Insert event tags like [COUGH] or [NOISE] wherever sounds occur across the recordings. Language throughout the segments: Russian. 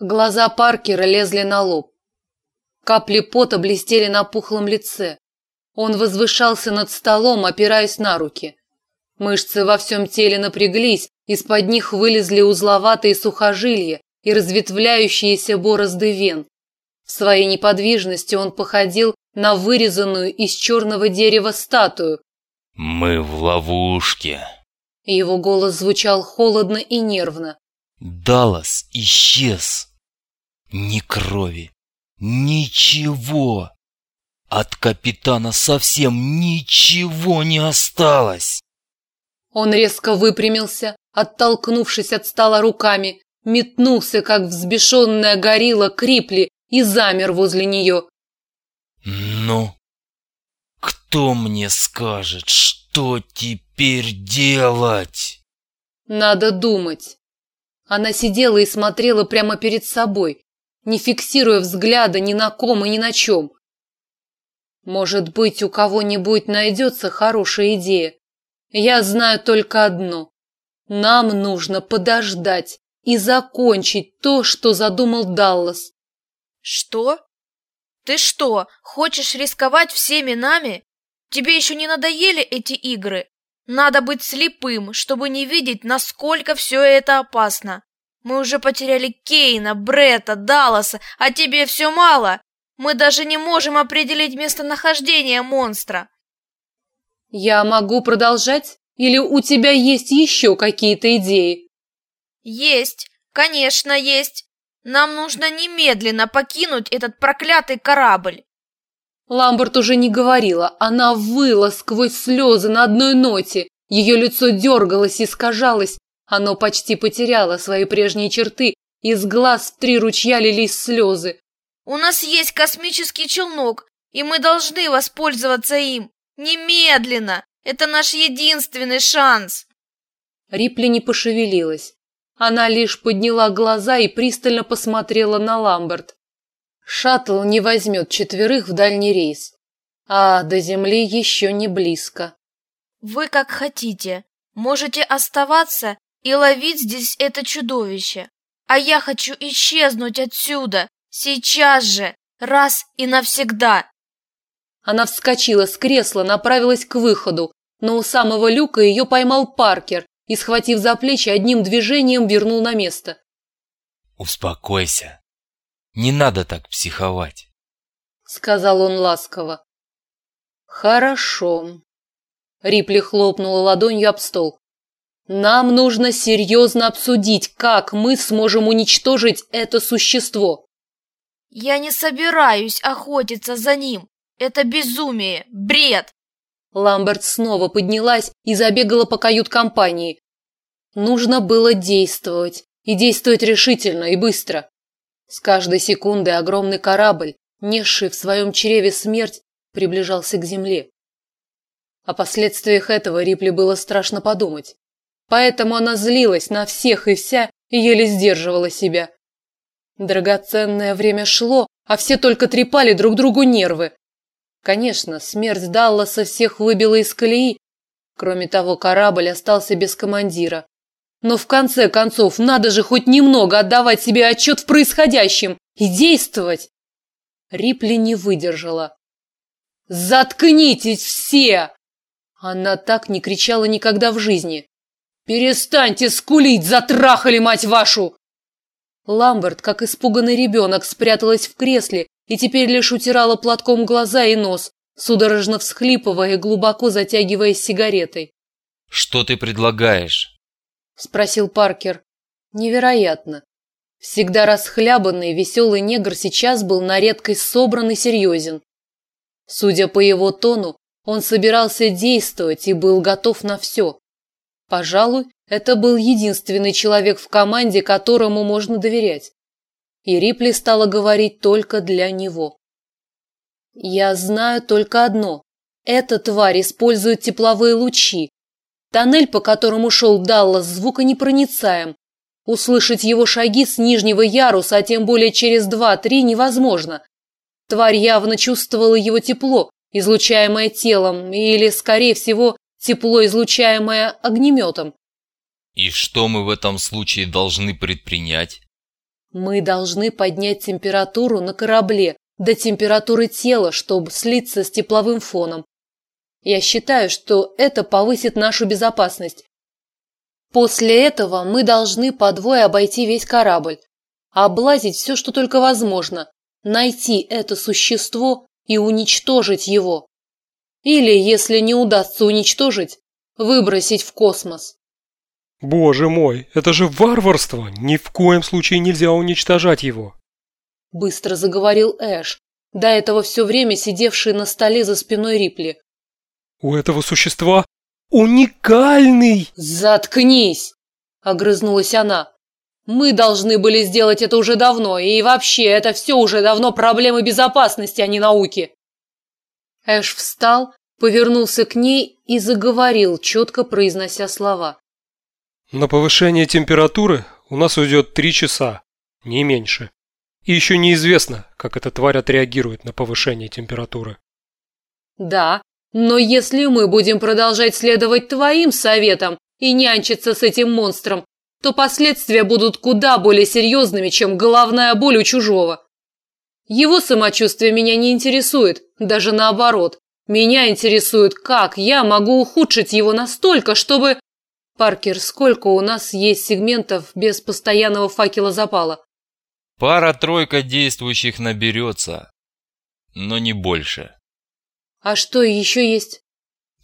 Глаза Паркера лезли на лоб. Капли пота блестели на пухлом лице. Он возвышался над столом, опираясь на руки. Мышцы во всем теле напряглись, из-под них вылезли узловатые сухожилия и разветвляющиеся борозды вен. В своей неподвижности он походил на вырезанную из черного дерева статую. «Мы в ловушке». Его голос звучал холодно и нервно. «Даллас исчез. Ни крови, ничего. От капитана совсем ничего не осталось». Он резко выпрямился, оттолкнувшись от стола руками, метнулся, как взбешенная горилла Крипли, и замер возле нее. «Ну, кто мне скажет, что теперь делать?» «Надо думать». Она сидела и смотрела прямо перед собой, не фиксируя взгляда ни на ком и ни на чем. Может быть, у кого-нибудь найдется хорошая идея. Я знаю только одно. Нам нужно подождать и закончить то, что задумал Даллас. Что? Ты что, хочешь рисковать всеми нами? Тебе еще не надоели эти игры? Надо быть слепым, чтобы не видеть, насколько все это опасно. Мы уже потеряли Кейна, Брета, Далласа, а тебе все мало. Мы даже не можем определить местонахождение монстра. Я могу продолжать? Или у тебя есть еще какие-то идеи? Есть, конечно, есть. Нам нужно немедленно покинуть этот проклятый корабль. Ламберт уже не говорила, она выла сквозь слезы на одной ноте. Ее лицо дергалось и искажалось, оно почти потеряло свои прежние черты, из глаз в три ручья лились слезы. У нас есть космический челнок, и мы должны воспользоваться им. Немедленно! Это наш единственный шанс. Рипли не пошевелилась. Она лишь подняла глаза и пристально посмотрела на Ламберт. Шаттл не возьмет четверых в дальний рейс. А до земли еще не близко. Вы как хотите. Можете оставаться и ловить здесь это чудовище. А я хочу исчезнуть отсюда. Сейчас же. Раз и навсегда. Она вскочила с кресла, направилась к выходу, но у самого люка ее поймал Паркер и, схватив за плечи, одним движением вернул на место. «Успокойся. Не надо так психовать», — сказал он ласково. «Хорошо». Рипли хлопнула ладонью об стол. «Нам нужно серьезно обсудить, как мы сможем уничтожить это существо». «Я не собираюсь охотиться за ним. Это безумие, бред!» Ламберт снова поднялась и забегала по кают-компании. Нужно было действовать, и действовать решительно и быстро. С каждой секундой огромный корабль, несший в своем чреве смерть, приближался к земле. О последствиях этого Рипли было страшно подумать. Поэтому она злилась на всех и вся и еле сдерживала себя. Драгоценное время шло, а все только трепали друг другу нервы. Конечно, смерть Далласа всех выбила из колеи. Кроме того, корабль остался без командира. Но в конце концов, надо же хоть немного отдавать себе отчет в происходящем и действовать. Рипли не выдержала. «Заткнитесь все!» Она так не кричала никогда в жизни. «Перестаньте скулить, затрахали, мать вашу!» Ламберт, как испуганный ребенок, спряталась в кресле и теперь лишь утирала платком глаза и нос, судорожно всхлипывая и глубоко затягиваясь сигаретой. «Что ты предлагаешь?» – спросил Паркер. «Невероятно. Всегда расхлябанный веселый негр сейчас был на редкость собран и серьезен. Судя по его тону, он собирался действовать и был готов на все. Пожалуй, это был единственный человек в команде, которому можно доверять и Рипли стала говорить только для него. «Я знаю только одно. Эта тварь использует тепловые лучи. Тоннель, по которому шел Даллас, звуконепроницаем. Услышать его шаги с нижнего яруса, а тем более через два-три, невозможно. Тварь явно чувствовала его тепло, излучаемое телом, или, скорее всего, тепло, излучаемое огнеметом. И что мы в этом случае должны предпринять? Мы должны поднять температуру на корабле до температуры тела, чтобы слиться с тепловым фоном. Я считаю, что это повысит нашу безопасность. После этого мы должны по двое обойти весь корабль, облазить все, что только возможно, найти это существо и уничтожить его. Или, если не удастся уничтожить, выбросить в космос. Боже мой, это же варварство! Ни в коем случае нельзя уничтожать его. Быстро заговорил Эш, до этого все время сидевший на столе за спиной Рипли. У этого существа уникальный... Заткнись! Огрызнулась она. Мы должны были сделать это уже давно, и вообще, это все уже давно проблемы безопасности, а не науки. Эш встал, повернулся к ней и заговорил, четко произнося слова. На повышение температуры у нас уйдет три часа, не меньше. И еще неизвестно, как эта тварь отреагирует на повышение температуры. Да, но если мы будем продолжать следовать твоим советам и нянчиться с этим монстром, то последствия будут куда более серьезными, чем головная боль у чужого. Его самочувствие меня не интересует, даже наоборот. Меня интересует, как я могу ухудшить его настолько, чтобы... Паркер, сколько у нас есть сегментов без постоянного факела запала? Пара-тройка действующих наберется, но не больше. А что еще есть?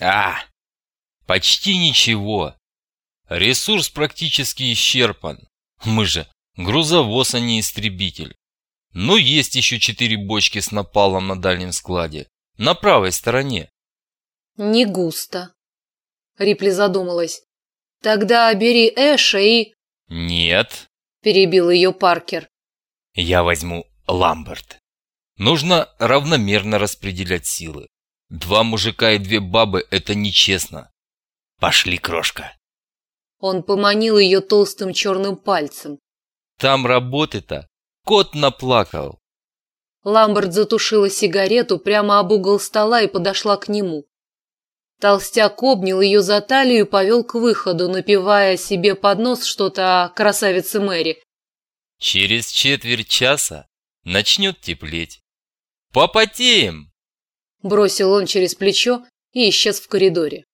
А, почти ничего. Ресурс практически исчерпан. Мы же грузовоз, а не истребитель. Но есть еще четыре бочки с напалом на дальнем складе. На правой стороне. Не густо. Рипли задумалась. Тогда бери Эша и... Нет. Перебил ее Паркер. Я возьму Ламберт. Нужно равномерно распределять силы. Два мужика и две бабы – это нечестно. Пошли, крошка. Он поманил ее толстым черным пальцем. Там работы-то кот наплакал. Ламберт затушила сигарету прямо об угол стола и подошла к нему. Толстяк обнял ее за талию и повел к выходу, напевая себе под нос что-то о красавице Мэри. Через четверть часа начнет теплеть. Попотеем! Бросил он через плечо и исчез в коридоре.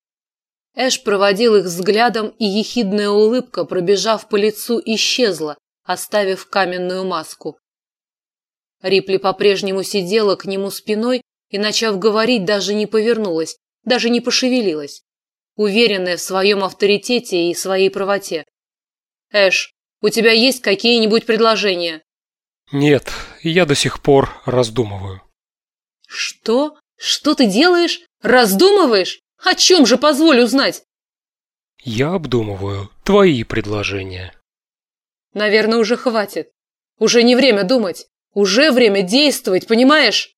Эш проводил их взглядом, и ехидная улыбка, пробежав по лицу, исчезла, оставив каменную маску. Рипли по-прежнему сидела к нему спиной и, начав говорить, даже не повернулась, даже не пошевелилась, уверенная в своем авторитете и своей правоте. «Эш, у тебя есть какие-нибудь предложения?» Нет, я до сих пор раздумываю. «Что? Что ты делаешь? Раздумываешь? О чем же, позволь узнать?» Я обдумываю твои предложения. Наверное, уже хватит. Уже не время думать. Уже время действовать, понимаешь?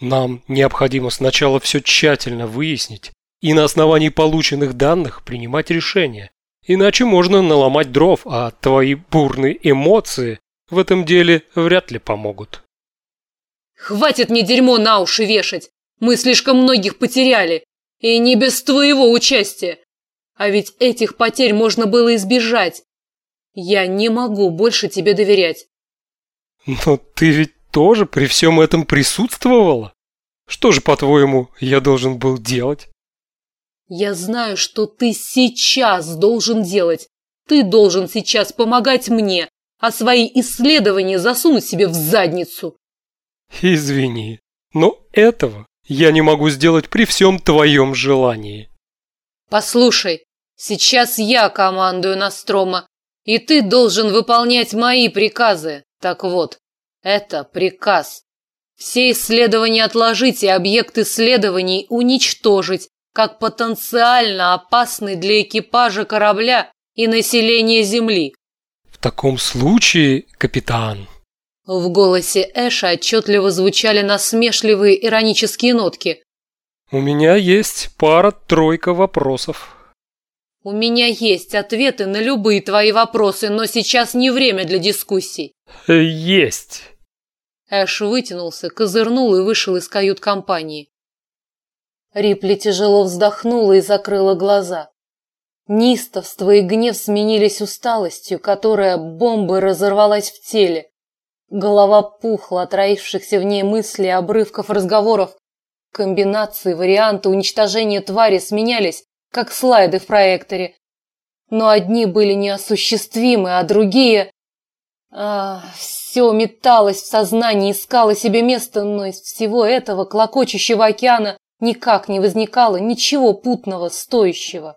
Нам необходимо сначала все тщательно выяснить и на основании полученных данных принимать решения. Иначе можно наломать дров, а твои бурные эмоции в этом деле вряд ли помогут. Хватит мне дерьмо на уши вешать. Мы слишком многих потеряли. И не без твоего участия. А ведь этих потерь можно было избежать. Я не могу больше тебе доверять. Но ты ведь тоже при всем этом присутствовала? Что же, по-твоему, я должен был делать? Я знаю, что ты сейчас должен делать. Ты должен сейчас помогать мне, а свои исследования засунуть себе в задницу. Извини, но этого я не могу сделать при всем твоем желании. Послушай, сейчас я командую Настрома, и ты должен выполнять мои приказы. Так вот, это приказ. Все исследования отложить и объект исследований уничтожить, как потенциально опасный для экипажа корабля и населения Земли. В таком случае, капитан... В голосе Эша отчетливо звучали насмешливые иронические нотки. У меня есть пара-тройка вопросов. У меня есть ответы на любые твои вопросы, но сейчас не время для дискуссий. [LAUGHS] Есть. Эш вытянулся, козырнул и вышел из кают-компании. Рипли тяжело вздохнула и закрыла глаза. Нистовство и гнев сменились усталостью, которая бомбой разорвалась в теле. Голова пухла от роившихся в ней мыслей, обрывков разговоров. Комбинации, варианты уничтожения твари сменялись, как слайды в проекторе. Но одни были неосуществимы, а другие... А, все металось в сознании, искало себе место, но из всего этого клокочущего океана никак не возникало ничего путного, стоящего.